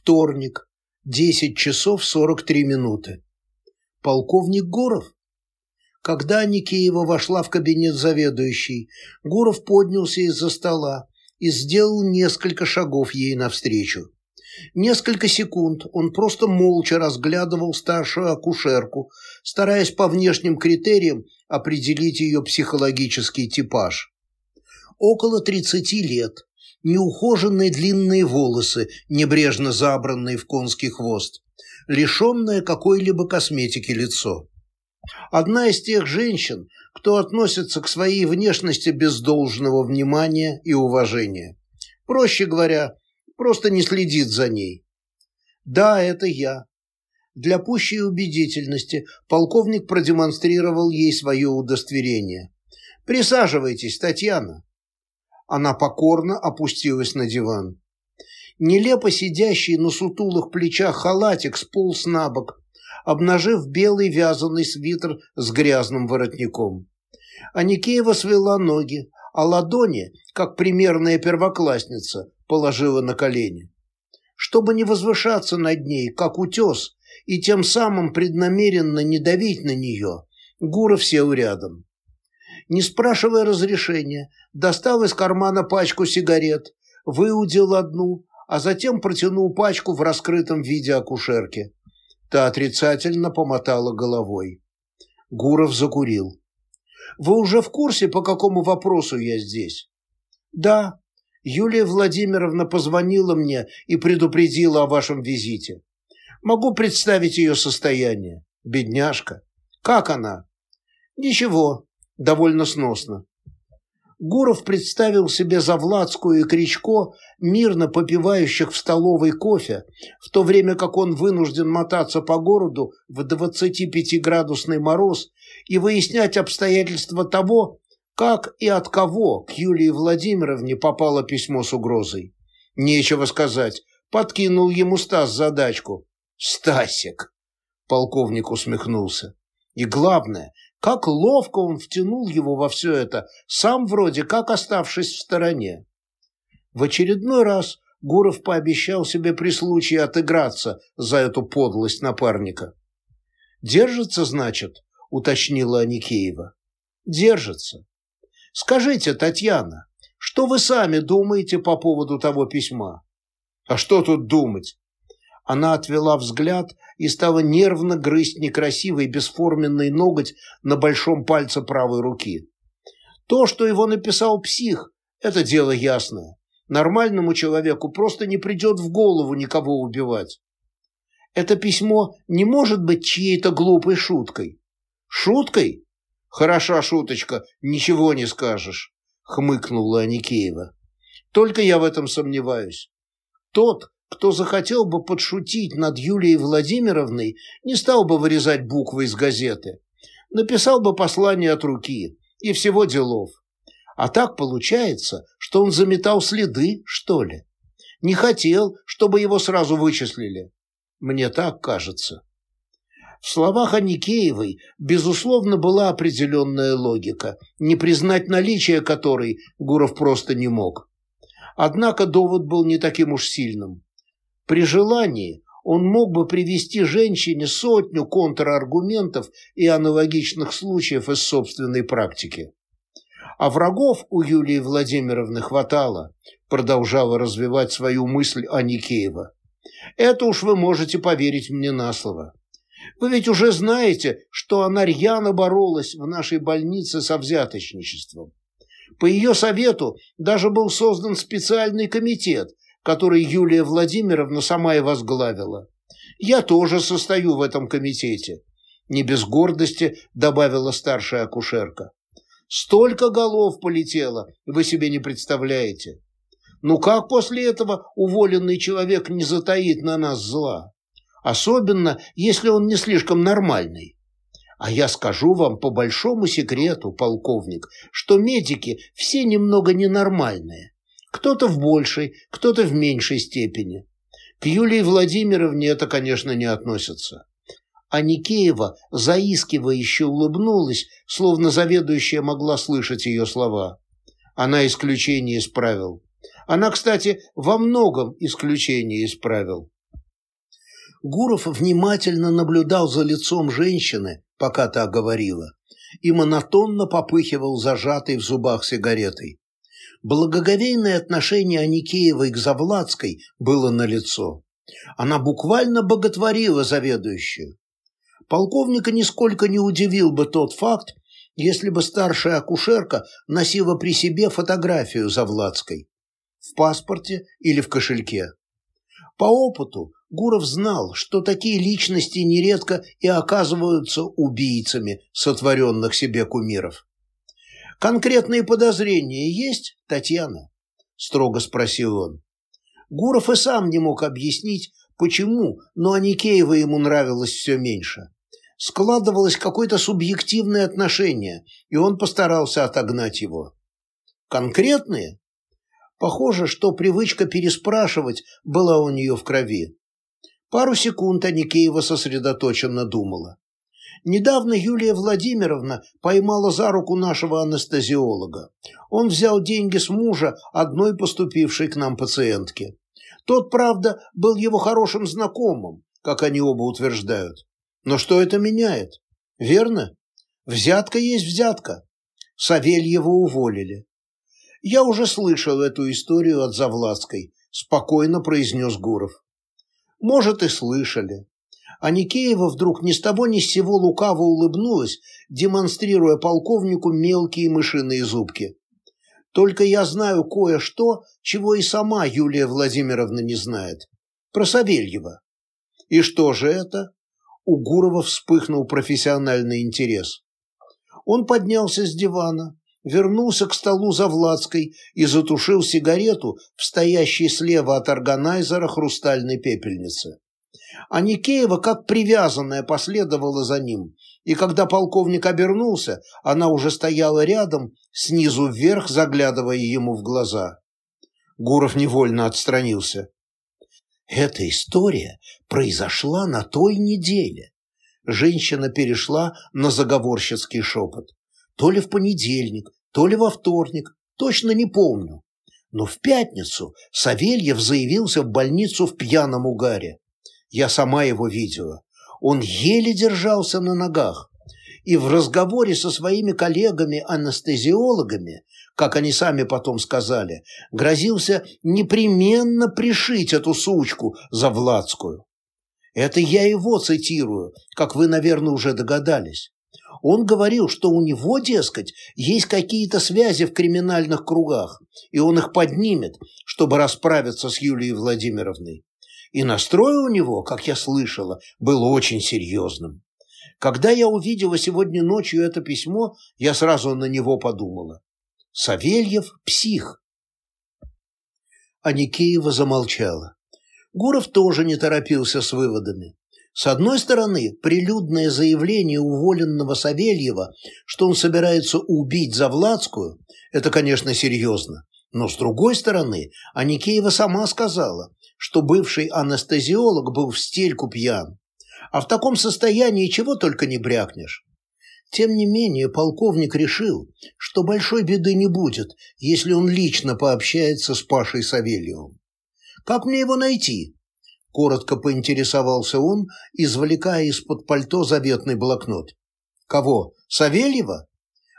Вторник, 10 часов 43 минуты. Полковник Гуров? Когда Никеева вошла в кабинет заведующей, Гуров поднялся из-за стола и сделал несколько шагов ей навстречу. Несколько секунд он просто молча разглядывал старшую акушерку, стараясь по внешним критериям определить ее психологический типаж. Около 30 лет, неухоженные длинные волосы, небрежно забранные в конский хвост, лишенное какой-либо косметики лицо. Одна из тех женщин, кто относится к своей внешности без должного внимания и уважения. Проще говоря, просто не следит за ней. Да, это я. Для пущей убедительности полковник продемонстрировал ей свое удостоверение. «Присаживайтесь, Татьяна». Она покорно опустилась на диван. Нелепо сидящий на сутулых плечах халатик сполз на бок, обнажив белый вязаный свитер с грязным воротником. Аникеева свела ноги, а ладони, как примерная первоклассница, положила на колени. Чтобы не возвышаться над ней, как утес, и тем самым преднамеренно не давить на нее, Гуров сел рядом не спрашивая разрешения, достал из кармана пачку сигарет, выудил одну, а затем протянул пачку в раскрытом виде акушерке. Та отрицательно помотала головой. Гуров закурил. «Вы уже в курсе, по какому вопросу я здесь?» «Да. Юлия Владимировна позвонила мне и предупредила о вашем визите. Могу представить ее состояние. Бедняжка. Как она?» «Ничего довольно сносно. Гуров представил себе Завладскую и Кричко, мирно попивающих в столовой кофе, в то время как он вынужден мотаться по городу в 25-градусный мороз и выяснять обстоятельства того, как и от кого к Юлии Владимировне попало письмо с угрозой. Нечего сказать, подкинул ему Стас задачку. «Стасик!» – полковник усмехнулся. «И главное, как ловко он втянул его во все это, сам вроде как оставшись в стороне. В очередной раз Гуров пообещал себе при случае отыграться за эту подлость напарника. «Держится, значит?» – уточнила Аникеева. «Держится. Скажите, Татьяна, что вы сами думаете по поводу того письма?» «А что тут думать? Она отвела взгляд и стала нервно грызть некрасивый бесформенный ноготь на большом пальце правой руки. То, что его написал псих, это дело ясное. Нормальному человеку просто не придет в голову никого убивать. Это письмо не может быть чьей-то глупой шуткой. Шуткой? Хороша шуточка, ничего не скажешь, хмыкнула Аникеева. Только я в этом сомневаюсь. Тот, кто захотел бы подшутить над Юлией Владимировной, не стал бы вырезать буквы из газеты. Написал бы послание от руки и всего делов. А так получается, что он заметал следы, что ли. Не хотел, чтобы его сразу вычислили. Мне так кажется. В словах Аникеевой, безусловно, была определенная логика, не признать наличие которой Гуров просто не мог. Однако довод был не таким уж сильным. При желании он мог бы привести женщине сотню контраргументов и аналогичных случаев из собственной практики. А врагов у Юлии Владимировны хватало, продолжала развивать свою мысль Аникеева. Это уж вы можете поверить мне на слово. Вы ведь уже знаете, что она рьяно боролась в нашей больнице со взяточничеством. По ее совету даже был создан специальный комитет, который Юлия Владимировна сама и возглавила. Я тоже состою в этом комитете. Не без гордости добавила старшая акушерка. Столько голов полетело, вы себе не представляете. Ну как после этого уволенный человек не затаит на нас зла? Особенно, если он не слишком нормальный. А я скажу вам по большому секрету, полковник, что медики все немного ненормальные. Кто-то в большей, кто-то в меньшей степени. К Юлии Владимировне это, конечно, не относится. А Никеева заискивающе улыбнулась, словно заведующая могла слышать ее слова. Она исключение исправил. Она, кстати, во многом исключение исправил. Гуров внимательно наблюдал за лицом женщины, пока та говорила, и монотонно попыхивал зажатой в зубах сигаретой. Благоговейное отношение Аникеевой к Завладской было налицо. Она буквально боготворила заведующую. Полковника нисколько не удивил бы тот факт, если бы старшая акушерка носила при себе фотографию Завладской в паспорте или в кошельке. По опыту Гуров знал, что такие личности нередко и оказываются убийцами сотворенных себе кумиров. «Конкретные подозрения есть, Татьяна?» – строго спросил он. Гуров и сам не мог объяснить, почему, но Аникеева ему нравилось все меньше. Складывалось какое-то субъективное отношение, и он постарался отогнать его. «Конкретные?» Похоже, что привычка переспрашивать была у нее в крови. Пару секунд Аникеева сосредоточенно думала. Недавно Юлия Владимировна поймала за руку нашего анестезиолога. Он взял деньги с мужа одной поступившей к нам пациентки. Тот, правда, был его хорошим знакомым, как они оба утверждают. Но что это меняет? Верно? Взятка есть взятка. Савельева уволили. «Я уже слышал эту историю от Завладской», – спокойно произнес Гуров. «Может, и слышали». А Никеева вдруг ни с того ни с сего лукаво улыбнулась, демонстрируя полковнику мелкие мышиные зубки. «Только я знаю кое-что, чего и сама Юлия Владимировна не знает. Про Савельева». «И что же это?» У Гурова вспыхнул профессиональный интерес. Он поднялся с дивана, вернулся к столу за Владской и затушил сигарету в стоящей слева от органайзера хрустальной пепельницы. А Никеева, как привязанная, последовала за ним, и когда полковник обернулся, она уже стояла рядом, снизу вверх заглядывая ему в глаза. Гуров невольно отстранился. Эта история произошла на той неделе. Женщина перешла на заговорщицкий шепот. То ли в понедельник, то ли во вторник, точно не помню. Но в пятницу Савельев заявился в больницу в пьяном угаре. Я сама его видела. Он еле держался на ногах. И в разговоре со своими коллегами-анестезиологами, как они сами потом сказали, грозился непременно пришить эту сучку за Владскую. Это я его цитирую, как вы, наверное, уже догадались. Он говорил, что у него, дескать, есть какие-то связи в криминальных кругах, и он их поднимет, чтобы расправиться с Юлией Владимировной. И настрой у него, как я слышала, был очень серьезным. Когда я увидела сегодня ночью это письмо, я сразу на него подумала. Савельев – псих. А Никеева замолчала. Гуров тоже не торопился с выводами. С одной стороны, прилюдное заявление уволенного Савельева, что он собирается убить Завладскую, это, конечно, серьезно. Но с другой стороны, Аникеева сама сказала, что бывший анестезиолог был в стельку пьян. А в таком состоянии чего только не брякнешь. Тем не менее, полковник решил, что большой беды не будет, если он лично пообщается с Пашей Савельевым. «Как мне его найти?» Коротко поинтересовался он, извлекая из-под пальто заветный блокнот. «Кого? Савельева?»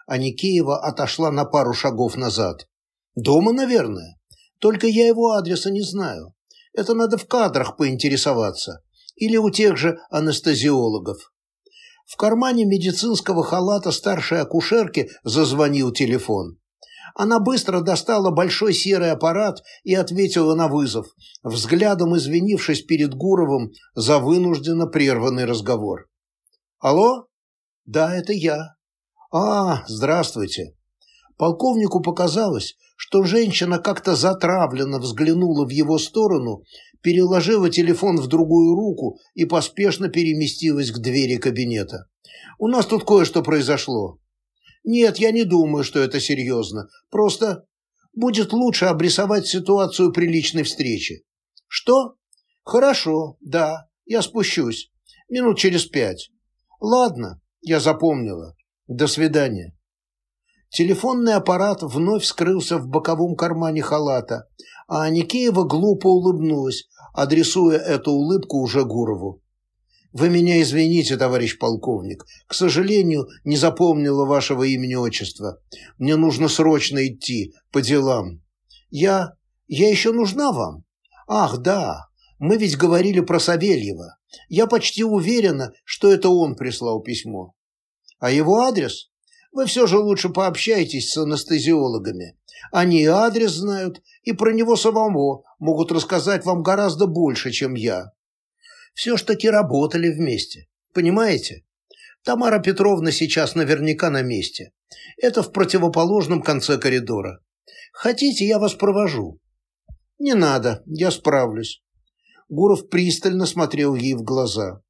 А Никеева отошла на пару шагов назад. «Дома, наверное. Только я его адреса не знаю. Это надо в кадрах поинтересоваться. Или у тех же анестезиологов». В кармане медицинского халата старшей акушерки зазвонил телефон. Она быстро достала большой серый аппарат и ответила на вызов, взглядом извинившись перед Гуровым за вынужденно прерванный разговор. «Алло? Да, это я. А, здравствуйте». Полковнику показалось, что женщина как-то затравленно взглянула в его сторону, переложила телефон в другую руку и поспешно переместилась к двери кабинета. «У нас тут кое-что произошло». Нет, я не думаю, что это серьезно. Просто будет лучше обрисовать ситуацию при личной встрече. Что? Хорошо, да, я спущусь. Минут через пять. Ладно, я запомнила. До свидания. Телефонный аппарат вновь скрылся в боковом кармане халата, а Аникеева глупо улыбнулась, адресуя эту улыбку уже Гурову. «Вы меня извините, товарищ полковник. К сожалению, не запомнила вашего имени-отчества. Мне нужно срочно идти, по делам. Я... я еще нужна вам? Ах, да, мы ведь говорили про Савельева. Я почти уверена, что это он прислал письмо. А его адрес? Вы все же лучше пообщайтесь с анестезиологами. Они и адрес знают, и про него самого могут рассказать вам гораздо больше, чем я. Все ж таки работали вместе, понимаете? Тамара Петровна сейчас наверняка на месте. Это в противоположном конце коридора. Хотите, я вас провожу? Не надо, я справлюсь. Гуров пристально смотрел ей в глаза.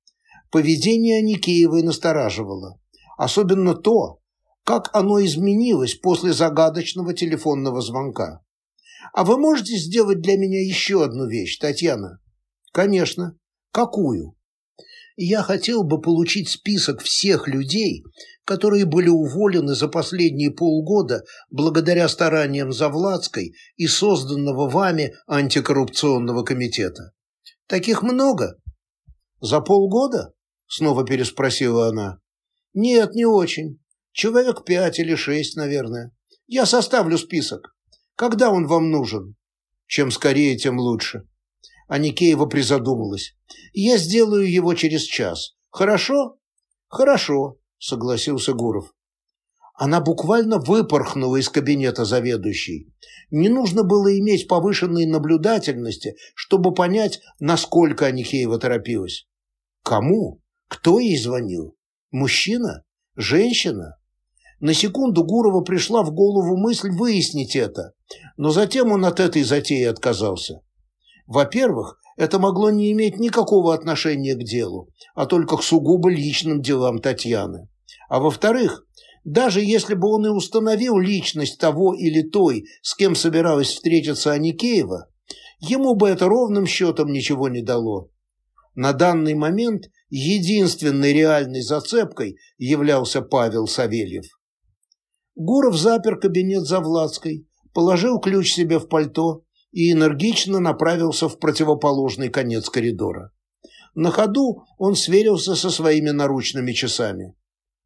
Поведение Аникеевой настораживало. Особенно то, как оно изменилось после загадочного телефонного звонка. «А вы можете сделать для меня еще одну вещь, Татьяна?» «Конечно. Какую?» «Я хотел бы получить список всех людей, которые были уволены за последние полгода благодаря стараниям Завладской и созданного вами антикоррупционного комитета. Таких много?» «За полгода?» – снова переспросила она. Нет, не очень. Человек пять или шесть, наверное. Я составлю список. Когда он вам нужен? Чем скорее, тем лучше. А Никеева призадумалась. Я сделаю его через час. Хорошо? Хорошо, согласился Гуров. Она буквально выпорхнула из кабинета заведующей. Не нужно было иметь повышенной наблюдательности, чтобы понять, насколько Аникеева торопилась. Кому? Кто ей звонил? Мужчина? Женщина? На секунду Гурова пришла в голову мысль выяснить это, но затем он от этой затеи отказался. Во-первых, это могло не иметь никакого отношения к делу, а только к сугубо личным делам Татьяны. А во-вторых, даже если бы он и установил личность того или той, с кем собиралась встретиться Аникеева, ему бы это ровным счетом ничего не дало. На данный момент единственной реальной зацепкой являлся Павел Савельев. Гуров запер кабинет за Владской, положил ключ себе в пальто и энергично направился в противоположный конец коридора. На ходу он сверился со своими наручными часами.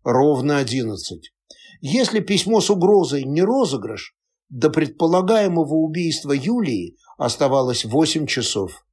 Ровно одиннадцать. Если письмо с угрозой не розыгрыш, до предполагаемого убийства Юлии оставалось восемь часов.